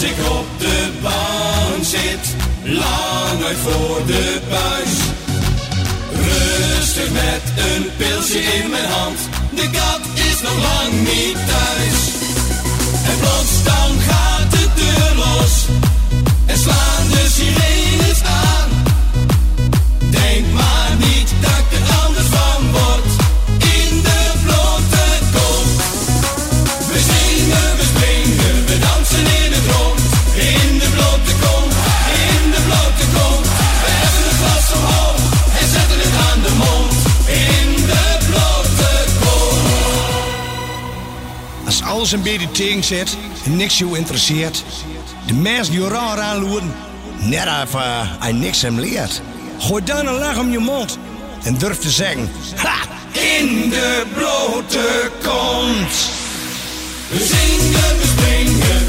Als ik op de bank zit, lang uit voor de buis. Rustig met een pilsje in mijn hand, de kat is nog lang niet thuis. Als alles een beetje tegen zit en niks jou interesseert, de mensen die raar aanloeren, net of uh, hij niks hem leert. Gooi dan een lach om je mond en durf te zeggen: Ha! In de blote kont. We zingen, we